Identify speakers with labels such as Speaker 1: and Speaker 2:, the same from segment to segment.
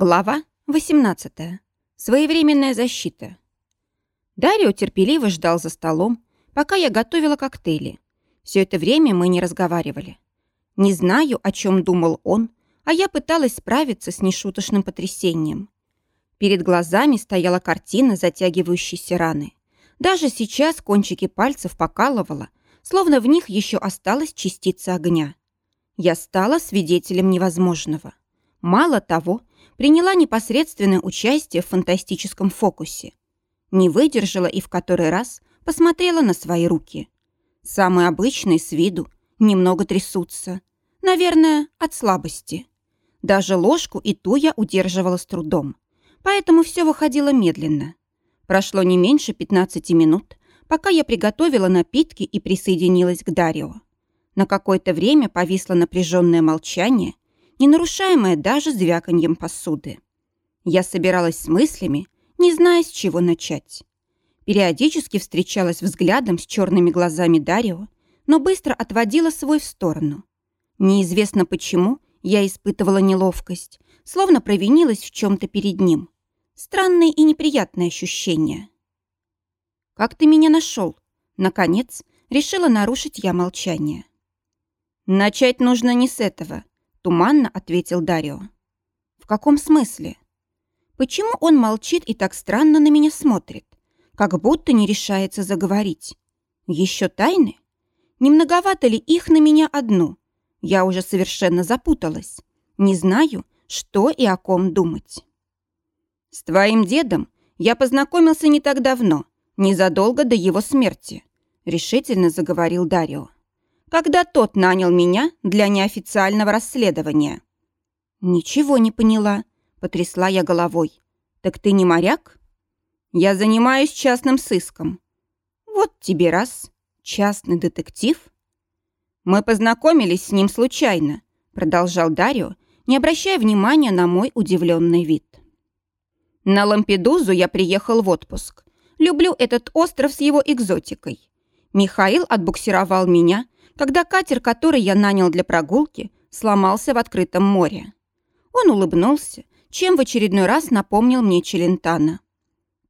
Speaker 1: Глава 18. Своевременная защита. Дарио терпеливо ждал за столом, пока я готовила коктейли. Все это время мы не разговаривали. Не знаю, о чем думал он, а я пыталась справиться с нешуточным потрясением. Перед глазами стояла картина затягивающейся раны. Даже сейчас кончики пальцев покалывало, словно в них еще осталась частица огня. Я стала свидетелем невозможного. Мало того, приняла непосредственное участие в фантастическом фокусе. Не выдержала и в который раз посмотрела на свои руки. Самые обычные с виду, немного трясутся. Наверное, от слабости. Даже ложку и ту я удерживала с трудом. Поэтому все выходило медленно. Прошло не меньше 15 минут, пока я приготовила напитки и присоединилась к Дарио. На какое-то время повисло напряженное молчание, не нарушаемая даже звяканьем посуды. Я собиралась с мыслями, не зная, с чего начать. Периодически встречалась взглядом с черными глазами Дарио, но быстро отводила свой в сторону. Неизвестно почему я испытывала неловкость, словно провинилась в чем-то перед ним. Странные и неприятные ощущения. «Как ты меня нашел?» Наконец, решила нарушить я молчание. «Начать нужно не с этого», Туманно ответил Дарио. В каком смысле? Почему он молчит и так странно на меня смотрит? Как будто не решается заговорить. Еще тайны? Не многовато ли их на меня одну? Я уже совершенно запуталась. Не знаю, что и о ком думать. С твоим дедом я познакомился не так давно, незадолго до его смерти, решительно заговорил Дарио когда тот нанял меня для неофициального расследования. «Ничего не поняла», — потрясла я головой. «Так ты не моряк?» «Я занимаюсь частным сыском». «Вот тебе раз. Частный детектив?» «Мы познакомились с ним случайно», — продолжал Дарио, не обращая внимания на мой удивленный вид. «На Лампедузу я приехал в отпуск. Люблю этот остров с его экзотикой. Михаил отбуксировал меня — когда катер, который я нанял для прогулки, сломался в открытом море. Он улыбнулся, чем в очередной раз напомнил мне Челентана.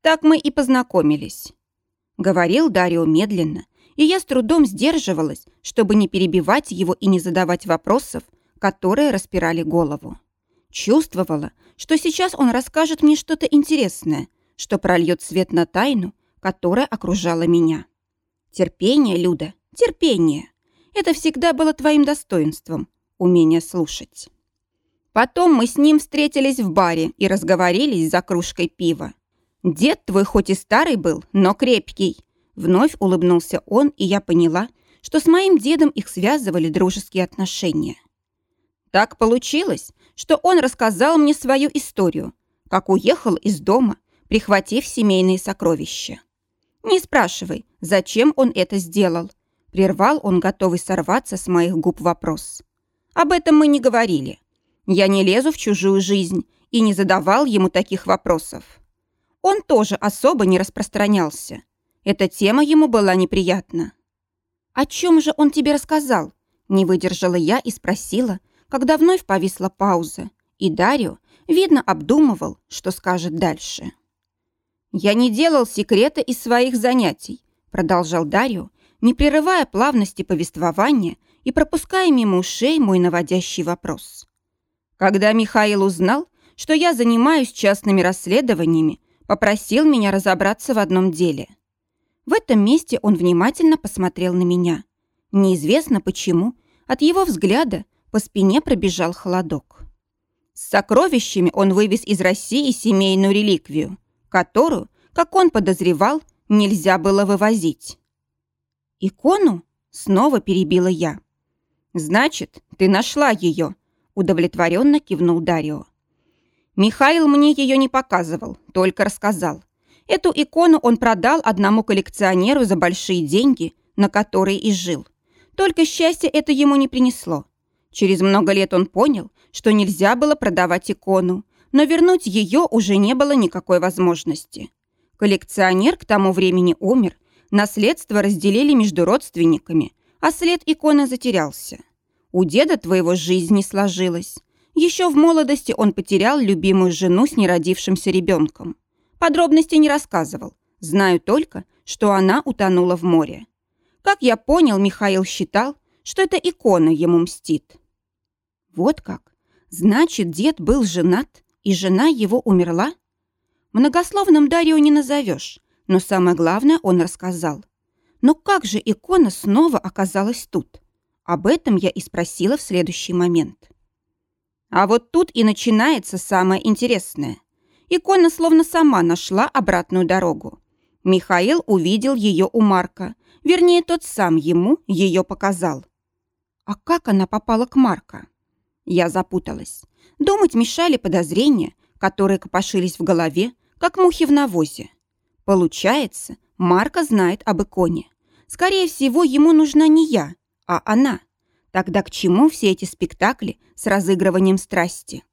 Speaker 1: Так мы и познакомились. Говорил Дарио медленно, и я с трудом сдерживалась, чтобы не перебивать его и не задавать вопросов, которые распирали голову. Чувствовала, что сейчас он расскажет мне что-то интересное, что прольет свет на тайну, которая окружала меня. Терпение, Люда, терпение. Это всегда было твоим достоинством – умение слушать. Потом мы с ним встретились в баре и разговорились за кружкой пива. Дед твой хоть и старый был, но крепкий. Вновь улыбнулся он, и я поняла, что с моим дедом их связывали дружеские отношения. Так получилось, что он рассказал мне свою историю, как уехал из дома, прихватив семейные сокровища. Не спрашивай, зачем он это сделал. Прервал он, готовый сорваться с моих губ вопрос. Об этом мы не говорили. Я не лезу в чужую жизнь и не задавал ему таких вопросов. Он тоже особо не распространялся. Эта тема ему была неприятна. «О чем же он тебе рассказал?» Не выдержала я и спросила, когда вновь повисла пауза, и Дарио, видно, обдумывал, что скажет дальше. «Я не делал секрета из своих занятий», продолжал Дарио, не прерывая плавности повествования и пропуская мимо ушей мой наводящий вопрос. Когда Михаил узнал, что я занимаюсь частными расследованиями, попросил меня разобраться в одном деле. В этом месте он внимательно посмотрел на меня. Неизвестно почему, от его взгляда по спине пробежал холодок. С сокровищами он вывез из России семейную реликвию, которую, как он подозревал, нельзя было вывозить. «Икону?» — снова перебила я. «Значит, ты нашла ее», — удовлетворенно кивнул Дарио. «Михаил мне ее не показывал, только рассказал. Эту икону он продал одному коллекционеру за большие деньги, на которые и жил. Только счастье это ему не принесло. Через много лет он понял, что нельзя было продавать икону, но вернуть ее уже не было никакой возможности. Коллекционер к тому времени умер, Наследство разделили между родственниками, а след иконы затерялся. У деда твоего жизнь не сложилась. Еще в молодости он потерял любимую жену с неродившимся ребенком. Подробностей не рассказывал. Знаю только, что она утонула в море. Как я понял, Михаил считал, что эта икона ему мстит. Вот как. Значит, дед был женат, и жена его умерла? Многословным Дарио не назовешь, но самое главное он рассказал. Но как же икона снова оказалась тут? Об этом я и спросила в следующий момент. А вот тут и начинается самое интересное. Икона словно сама нашла обратную дорогу. Михаил увидел ее у Марка, вернее, тот сам ему ее показал. А как она попала к Марка? Я запуталась. Думать мешали подозрения, которые копошились в голове, как мухи в навозе. Получается, Марка знает об иконе. Скорее всего, ему нужна не я, а она. Тогда к чему все эти спектакли с разыгрыванием страсти?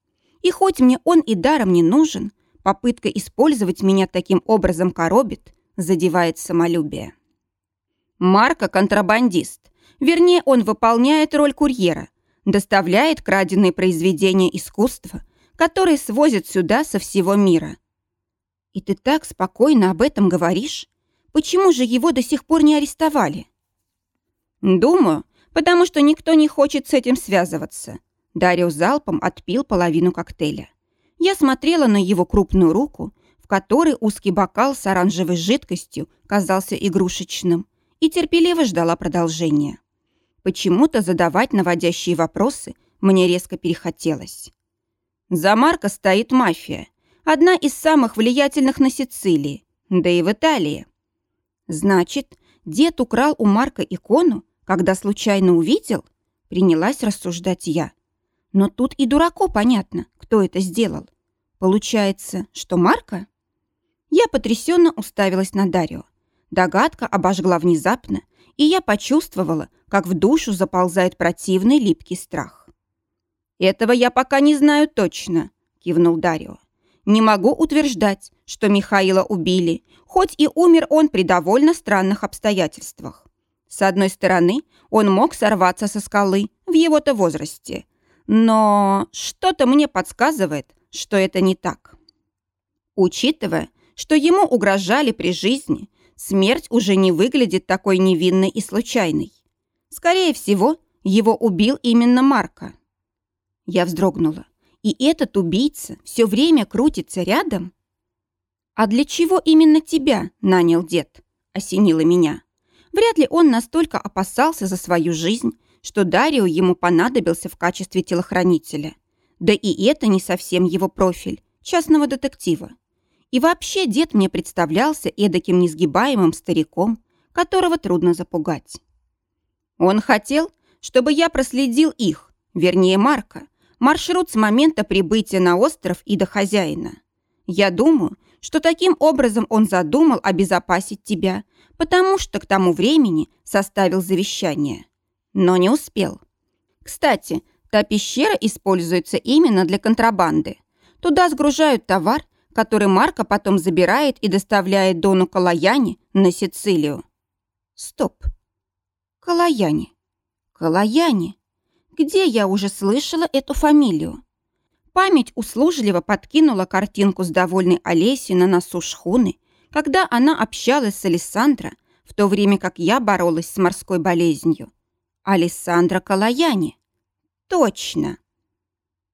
Speaker 1: И хоть мне он и даром не нужен, попытка использовать меня таким образом коробит, задевает самолюбие. Марка – контрабандист. Вернее, он выполняет роль курьера, доставляет краденные произведения искусства, которые свозят сюда со всего мира. И ты так спокойно об этом говоришь? Почему же его до сих пор не арестовали? Думаю, потому что никто не хочет с этим связываться. Дарио залпом отпил половину коктейля. Я смотрела на его крупную руку, в которой узкий бокал с оранжевой жидкостью казался игрушечным, и терпеливо ждала продолжения. Почему-то задавать наводящие вопросы мне резко перехотелось. За Марко стоит мафия, одна из самых влиятельных на Сицилии, да и в Италии. Значит, дед украл у Марка икону, когда случайно увидел? Принялась рассуждать я. Но тут и дураку понятно, кто это сделал. Получается, что Марка? Я потрясенно уставилась на Дарио. Догадка обожгла внезапно, и я почувствовала, как в душу заползает противный липкий страх. «Этого я пока не знаю точно», — кивнул Дарио. «Не могу утверждать, что Михаила убили, хоть и умер он при довольно странных обстоятельствах. С одной стороны, он мог сорваться со скалы в его-то возрасте, но что-то мне подсказывает, что это не так. Учитывая, что ему угрожали при жизни, смерть уже не выглядит такой невинной и случайной. Скорее всего, его убил именно Марка. Я вздрогнула. И этот убийца все время крутится рядом? «А для чего именно тебя нанял дед?» – осенило меня. Вряд ли он настолько опасался за свою жизнь, что Дарио ему понадобился в качестве телохранителя. Да и это не совсем его профиль, частного детектива. И вообще дед мне представлялся эдаким несгибаемым стариком, которого трудно запугать. Он хотел, чтобы я проследил их, вернее Марка, маршрут с момента прибытия на остров и до хозяина. Я думаю, что таким образом он задумал обезопасить тебя, потому что к тому времени составил завещание. Но не успел. Кстати, та пещера используется именно для контрабанды. Туда сгружают товар, который Марко потом забирает и доставляет Дону Калаяне на Сицилию. Стоп. Калаяне. Калаяне. Где я уже слышала эту фамилию? Память услужливо подкинула картинку с довольной Олесей на носу шхуны, когда она общалась с Алессандро, в то время как я боролась с морской болезнью. Алессандро Калаяне. Точно.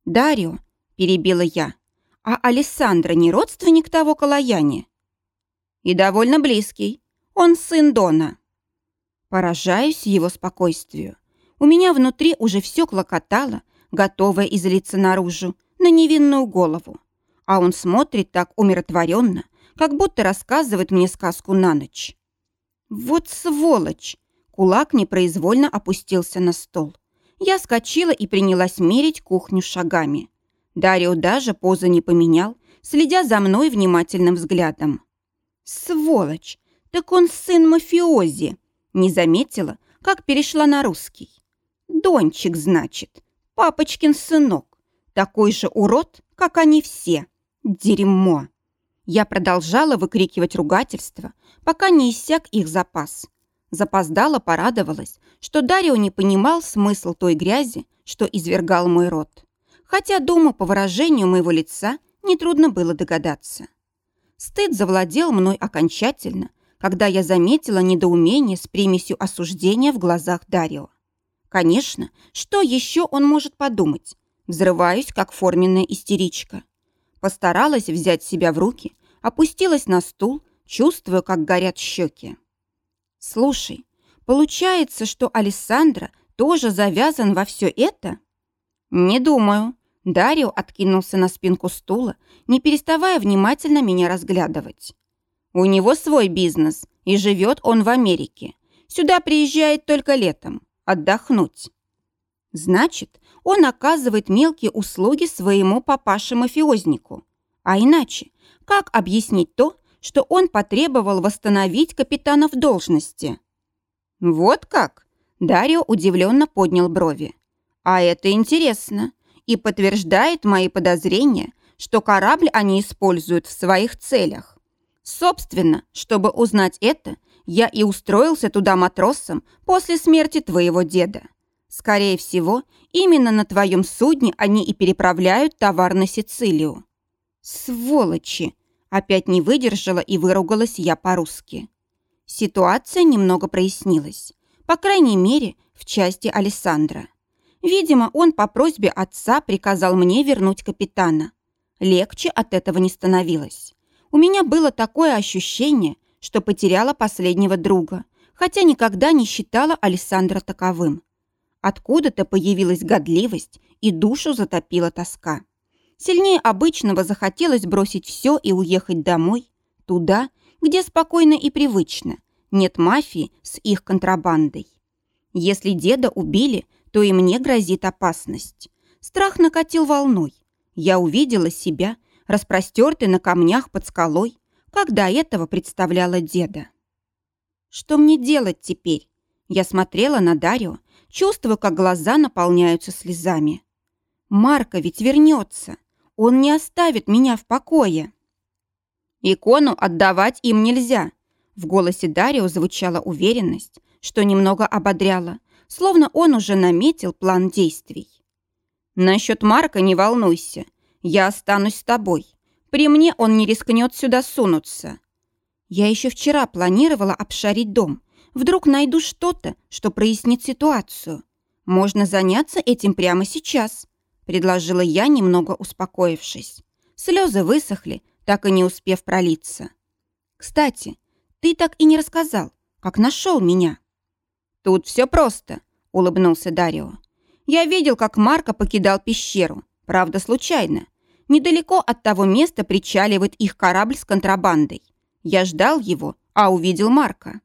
Speaker 1: Дарио, перебила я, а Алессандро не родственник того Калаяне? И довольно близкий. Он сын Дона. Поражаюсь его спокойствию. У меня внутри уже все клокотало, готовое излиться наружу, на невинную голову. А он смотрит так умиротворенно, как будто рассказывает мне сказку на ночь. Вот сволочь! Кулак непроизвольно опустился на стол. Я скочила и принялась мерить кухню шагами. Дарио даже позу не поменял, следя за мной внимательным взглядом. «Сволочь! Так он сын мафиози!» Не заметила, как перешла на русский. «Дончик, значит, папочкин сынок. Такой же урод, как они все. Дерьмо!» Я продолжала выкрикивать ругательства, пока не иссяк их запас. Запоздала, порадовалась, что Дарио не понимал смысл той грязи, что извергал мой рот. Хотя, думаю, по выражению моего лица нетрудно было догадаться. Стыд завладел мной окончательно, когда я заметила недоумение с примесью осуждения в глазах Дарио. Конечно, что еще он может подумать? Взрываюсь, как форменная истеричка. Постаралась взять себя в руки, опустилась на стул, чувствуя, как горят щеки. «Слушай, получается, что Александра тоже завязан во все это?» «Не думаю». Дарио откинулся на спинку стула, не переставая внимательно меня разглядывать. «У него свой бизнес, и живет он в Америке. Сюда приезжает только летом. Отдохнуть». «Значит, он оказывает мелкие услуги своему папаше-мафиознику. А иначе, как объяснить то, что он потребовал восстановить капитана в должности?» «Вот как?» Дарио удивленно поднял брови. А это интересно и подтверждает мои подозрения, что корабль они используют в своих целях. Собственно, чтобы узнать это, я и устроился туда матросом после смерти твоего деда. Скорее всего, именно на твоем судне они и переправляют товар на Сицилию. Сволочи! Опять не выдержала и выругалась я по-русски. Ситуация немного прояснилась. По крайней мере, в части Александра. Видимо, он по просьбе отца приказал мне вернуть капитана. Легче от этого не становилось. У меня было такое ощущение, что потеряла последнего друга, хотя никогда не считала Александра таковым. Откуда-то появилась годливость, и душу затопила тоска. Сильнее обычного захотелось бросить все и уехать домой, туда, где спокойно и привычно, нет мафии с их контрабандой. Если деда убили, то и мне грозит опасность. Страх накатил волной. Я увидела себя, распростертой на камнях под скалой, как до этого представляла деда. Что мне делать теперь? Я смотрела на Дарио, чувствуя, как глаза наполняются слезами. Марка ведь вернется. Он не оставит меня в покое. Икону отдавать им нельзя. В голосе Дарио звучала уверенность, что немного ободряла, словно он уже наметил план действий. «Насчет Марка не волнуйся. Я останусь с тобой. При мне он не рискнет сюда сунуться. Я еще вчера планировала обшарить дом. Вдруг найду что-то, что прояснит ситуацию. Можно заняться этим прямо сейчас», — предложила я, немного успокоившись. Слезы высохли, так и не успев пролиться. «Кстати, ты так и не рассказал, как нашел меня». «Тут все просто», — улыбнулся Дарио. «Я видел, как Марко покидал пещеру. Правда, случайно. Недалеко от того места причаливает их корабль с контрабандой. Я ждал его, а увидел Марка.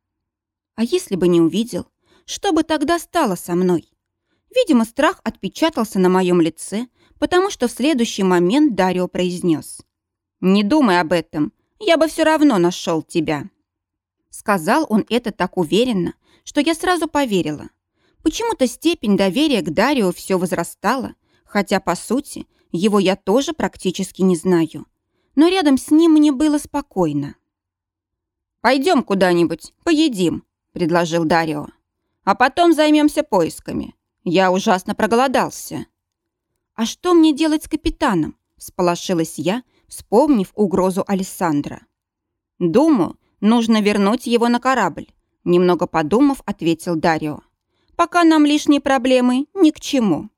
Speaker 1: А если бы не увидел, что бы тогда стало со мной? Видимо, страх отпечатался на моем лице, потому что в следующий момент Дарио произнес. «Не думай об этом, я бы все равно нашел тебя». Сказал он это так уверенно, что я сразу поверила. Почему-то степень доверия к Дарио все возрастала, хотя, по сути, его я тоже практически не знаю. Но рядом с ним мне было спокойно. «Пойдем куда-нибудь, поедим», — предложил Дарио. «А потом займемся поисками. Я ужасно проголодался». «А что мне делать с капитаном?» — всполошилась я, вспомнив угрозу Александра. «Думаю, нужно вернуть его на корабль. Немного подумав, ответил Дарио. «Пока нам лишние проблемы ни к чему».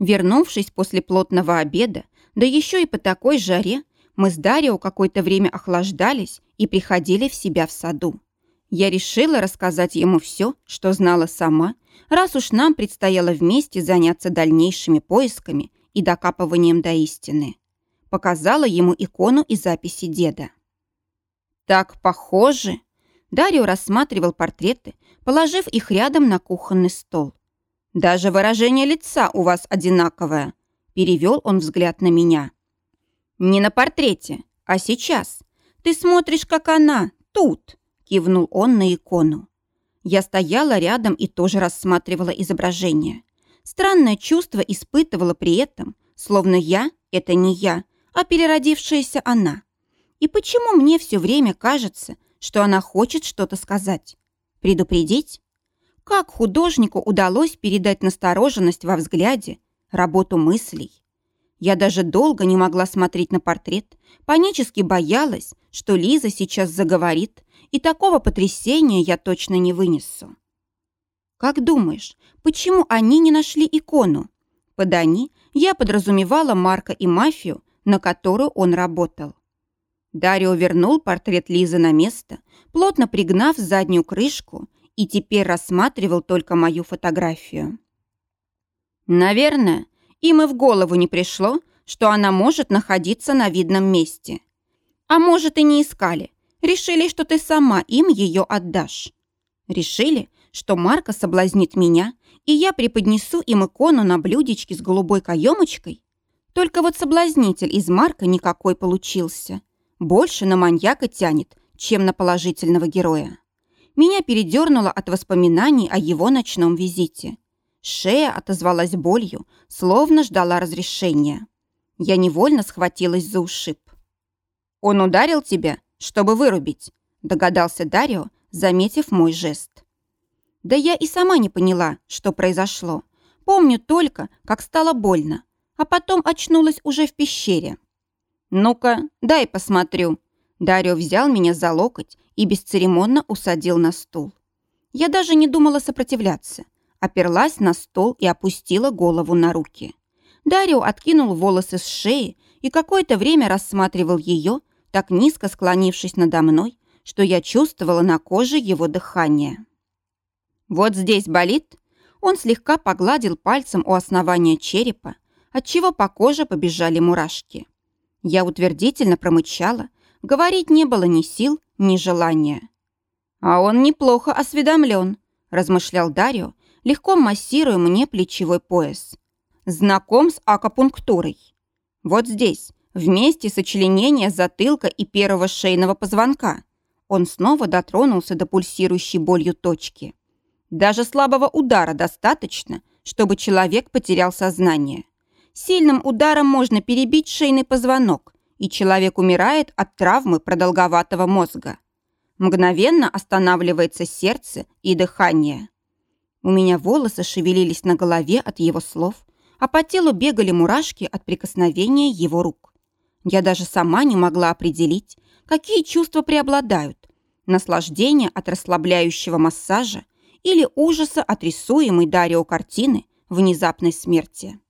Speaker 1: Вернувшись после плотного обеда, да еще и по такой жаре, мы с Дарио какое-то время охлаждались и приходили в себя в саду. Я решила рассказать ему все, что знала сама, раз уж нам предстояло вместе заняться дальнейшими поисками и докапыванием до истины. Показала ему икону и записи деда. «Так похоже!» Дарио рассматривал портреты, положив их рядом на кухонный стол. «Даже выражение лица у вас одинаковое», — перевел он взгляд на меня. «Не на портрете, а сейчас. Ты смотришь, как она, тут», — кивнул он на икону. Я стояла рядом и тоже рассматривала изображение. Странное чувство испытывала при этом, словно я — это не я, а переродившаяся она. И почему мне все время кажется, что она хочет что-то сказать. Предупредить? Как художнику удалось передать настороженность во взгляде, работу мыслей? Я даже долго не могла смотреть на портрет, панически боялась, что Лиза сейчас заговорит, и такого потрясения я точно не вынесу. «Как думаешь, почему они не нашли икону?» Под «они» я подразумевала Марка и мафию, на которую он работал. Дарио вернул портрет Лизы на место, плотно пригнав заднюю крышку, и теперь рассматривал только мою фотографию. Наверное, им и в голову не пришло, что она может находиться на видном месте. А может, и не искали. Решили, что ты сама им ее отдашь. Решили, что Марка соблазнит меня, и я преподнесу им икону на блюдечке с голубой каемочкой. Только вот соблазнитель из Марка никакой получился. Больше на маньяка тянет, чем на положительного героя. Меня передернуло от воспоминаний о его ночном визите. Шея отозвалась болью, словно ждала разрешения. Я невольно схватилась за ушиб. «Он ударил тебя, чтобы вырубить», догадался Дарио, заметив мой жест. Да я и сама не поняла, что произошло. Помню только, как стало больно, а потом очнулась уже в пещере. «Ну-ка, дай посмотрю». Дарио взял меня за локоть и бесцеремонно усадил на стул. Я даже не думала сопротивляться. Оперлась на стол и опустила голову на руки. Дарио откинул волосы с шеи и какое-то время рассматривал ее, так низко склонившись надо мной, что я чувствовала на коже его дыхание. «Вот здесь болит?» Он слегка погладил пальцем у основания черепа, отчего по коже побежали мурашки. Я утвердительно промычала, говорить не было ни сил, ни желания. «А он неплохо осведомлен», – размышлял Дарио, легко массируя мне плечевой пояс. «Знаком с акупунктурой. Вот здесь, в месте сочленения затылка и первого шейного позвонка». Он снова дотронулся до пульсирующей болью точки. Даже слабого удара достаточно, чтобы человек потерял сознание. Сильным ударом можно перебить шейный позвонок, и человек умирает от травмы продолговатого мозга. Мгновенно останавливается сердце и дыхание. У меня волосы шевелились на голове от его слов, а по телу бегали мурашки от прикосновения его рук. Я даже сама не могла определить, какие чувства преобладают. Наслаждение от расслабляющего массажа или ужаса от рисуемой Дарио картины внезапной смерти.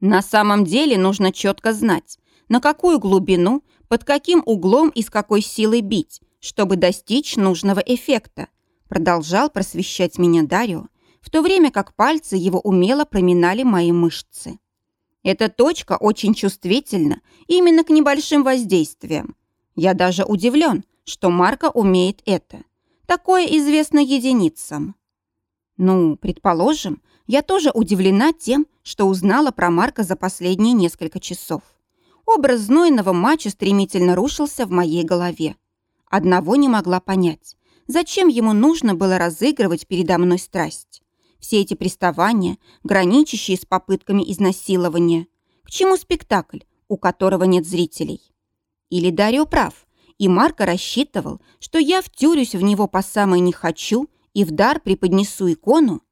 Speaker 1: На самом деле нужно четко знать, на какую глубину, под каким углом и с какой силой бить, чтобы достичь нужного эффекта, продолжал просвещать меня Дарио, в то время как пальцы его умело проминали мои мышцы. Эта точка очень чувствительна именно к небольшим воздействиям. Я даже удивлен, что Марка умеет это. Такое известно единицам. Ну, предположим, я тоже удивлена тем, что узнала про Марка за последние несколько часов. Образ знойного матча стремительно рушился в моей голове. Одного не могла понять. Зачем ему нужно было разыгрывать передо мной страсть? Все эти приставания, граничащие с попытками изнасилования. К чему спектакль, у которого нет зрителей? Или Дарио прав, и Марко рассчитывал, что я втюрюсь в него по самой не хочу и в дар преподнесу икону,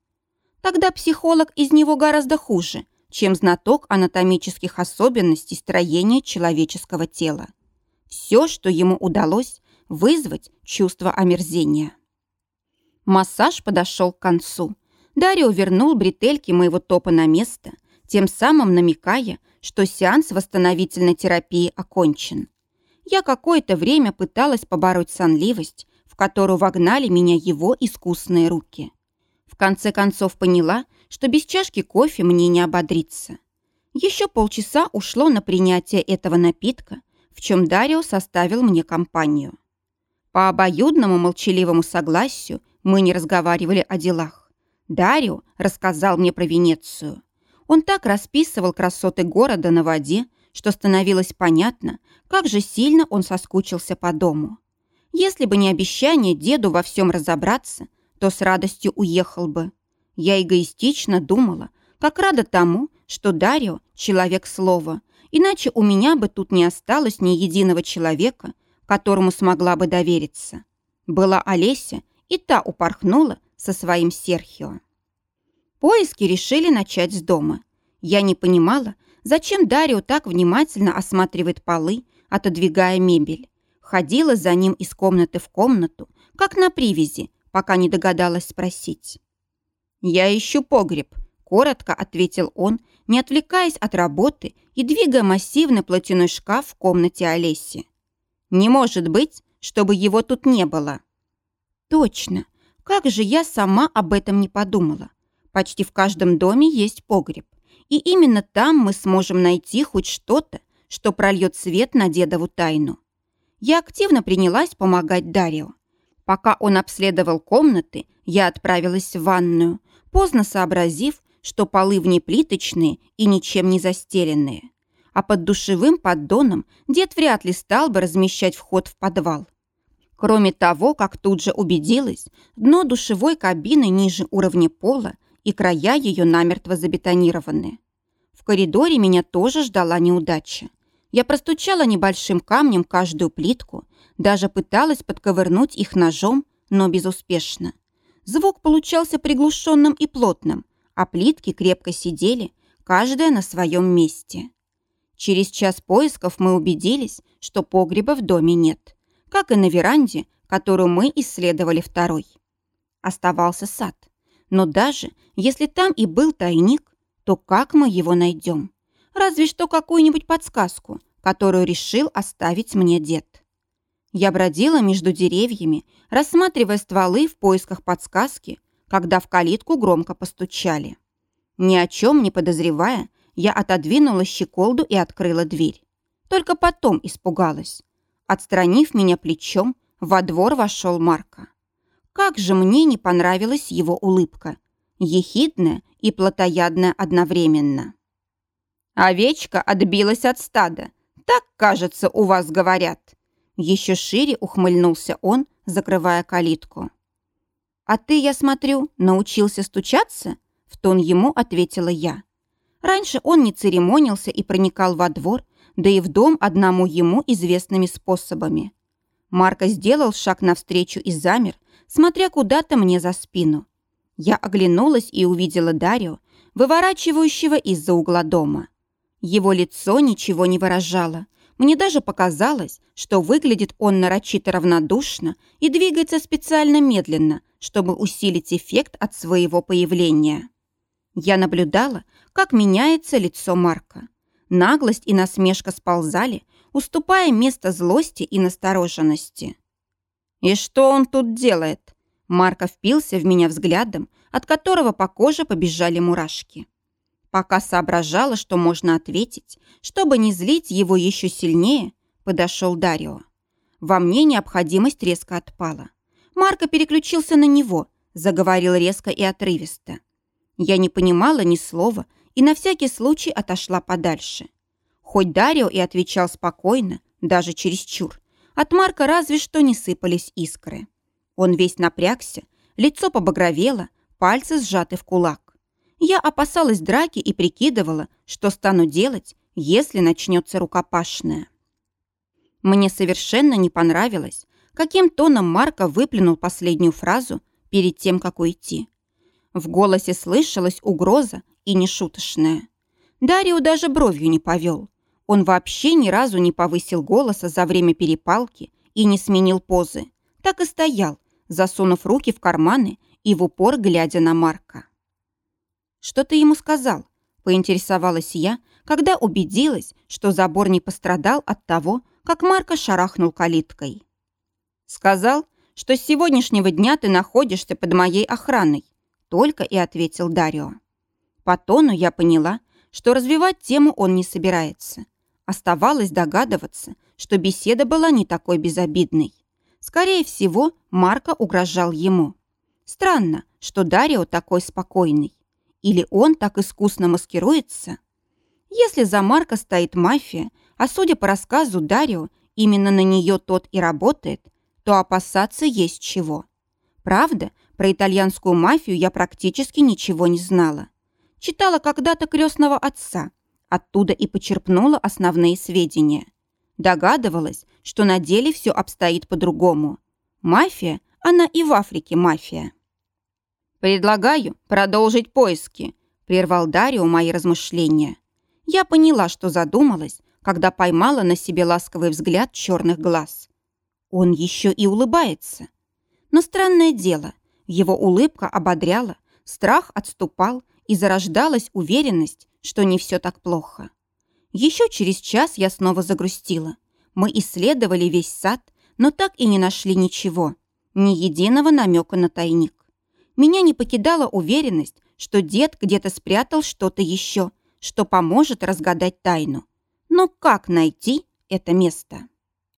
Speaker 1: тогда психолог из него гораздо хуже, чем знаток анатомических особенностей строения человеческого тела. Все, что ему удалось, вызвать чувство омерзения. Массаж подошел к концу. Дарио вернул бретельки моего топа на место, тем самым намекая, что сеанс восстановительной терапии окончен я какое-то время пыталась побороть сонливость, в которую вогнали меня его искусные руки. В конце концов поняла, что без чашки кофе мне не ободриться. Еще полчаса ушло на принятие этого напитка, в чем Дарио составил мне компанию. По обоюдному молчаливому согласию мы не разговаривали о делах. Дарио рассказал мне про Венецию. Он так расписывал красоты города на воде, что становилось понятно, как же сильно он соскучился по дому. Если бы не обещание деду во всем разобраться, то с радостью уехал бы. Я эгоистично думала, как рада тому, что Дарио — человек слова, иначе у меня бы тут не осталось ни единого человека, которому смогла бы довериться. Была Олеся, и та упорхнула со своим Серхио. Поиски решили начать с дома. Я не понимала, зачем Дарио так внимательно осматривает полы, отодвигая мебель. Ходила за ним из комнаты в комнату, как на привязи, пока не догадалась спросить. «Я ищу погреб», — коротко ответил он, не отвлекаясь от работы и двигая массивный платяной шкаф в комнате Олеси. «Не может быть, чтобы его тут не было». «Точно. Как же я сама об этом не подумала. Почти в каждом доме есть погреб. И именно там мы сможем найти хоть что-то, что прольет свет на дедову тайну. Я активно принялась помогать Дарио. Пока он обследовал комнаты, я отправилась в ванную, поздно сообразив, что полы в ней плиточные и ничем не застеленные. А под душевым поддоном дед вряд ли стал бы размещать вход в подвал. Кроме того, как тут же убедилась, дно душевой кабины ниже уровня пола и края ее намертво забетонированы. В коридоре меня тоже ждала неудача. Я простучала небольшим камнем каждую плитку, даже пыталась подковырнуть их ножом, но безуспешно. Звук получался приглушенным и плотным, а плитки крепко сидели, каждая на своем месте. Через час поисков мы убедились, что погреба в доме нет, как и на веранде, которую мы исследовали второй. Оставался сад. Но даже если там и был тайник, то как мы его найдем? Разве что какую-нибудь подсказку, которую решил оставить мне дед. Я бродила между деревьями, рассматривая стволы в поисках подсказки, когда в калитку громко постучали. Ни о чем не подозревая, я отодвинула щеколду и открыла дверь. Только потом испугалась. Отстранив меня плечом, во двор вошел Марко. Как же мне не понравилась его улыбка. Ехидная и плотоядная одновременно. «Овечка отбилась от стада. Так, кажется, у вас говорят». Еще шире ухмыльнулся он, закрывая калитку. «А ты, я смотрю, научился стучаться?» В тон ему ответила я. Раньше он не церемонился и проникал во двор, да и в дом одному ему известными способами. Марко сделал шаг навстречу и замер, смотря куда-то мне за спину. Я оглянулась и увидела Дарио, выворачивающего из-за угла дома. Его лицо ничего не выражало. Мне даже показалось, что выглядит он нарочито равнодушно и двигается специально медленно, чтобы усилить эффект от своего появления. Я наблюдала, как меняется лицо Марка. Наглость и насмешка сползали, уступая место злости и настороженности. «И что он тут делает?» Марко впился в меня взглядом, от которого по коже побежали мурашки. Пока соображала, что можно ответить, чтобы не злить его еще сильнее, подошел Дарио. Во мне необходимость резко отпала. Марко переключился на него, заговорил резко и отрывисто. Я не понимала ни слова и на всякий случай отошла подальше. Хоть Дарио и отвечал спокойно, даже чересчур, от Марка разве что не сыпались искры. Он весь напрягся, лицо побагровело, пальцы сжаты в кулак. Я опасалась драки и прикидывала, что стану делать, если начнется рукопашная. Мне совершенно не понравилось, каким тоном Марка выплюнул последнюю фразу перед тем, как уйти. В голосе слышалась угроза и нешуточная. Дарио даже бровью не повел. Он вообще ни разу не повысил голоса за время перепалки и не сменил позы. Так и стоял, засунув руки в карманы и в упор глядя на Марка. «Что ты ему сказал?» – поинтересовалась я, когда убедилась, что забор не пострадал от того, как Марка шарахнул калиткой. «Сказал, что с сегодняшнего дня ты находишься под моей охраной», – только и ответил Дарио. По тону я поняла, что развивать тему он не собирается. Оставалось догадываться, что беседа была не такой безобидной. Скорее всего, Марко угрожал ему. Странно, что Дарио такой спокойный. Или он так искусно маскируется? Если за Марко стоит мафия, а судя по рассказу Дарио, именно на нее тот и работает, то опасаться есть чего. Правда, про итальянскую мафию я практически ничего не знала. Читала когда-то крестного отца, Оттуда и почерпнула основные сведения. Догадывалась, что на деле все обстоит по-другому. Мафия, она и в Африке мафия. «Предлагаю продолжить поиски», – прервал Дарио мои размышления. Я поняла, что задумалась, когда поймала на себе ласковый взгляд черных глаз. Он еще и улыбается. Но странное дело, его улыбка ободряла, страх отступал и зарождалась уверенность, что не все так плохо. Еще через час я снова загрустила. Мы исследовали весь сад, но так и не нашли ничего, ни единого намека на тайник. Меня не покидала уверенность, что дед где-то спрятал что-то еще, что поможет разгадать тайну. Но как найти это место?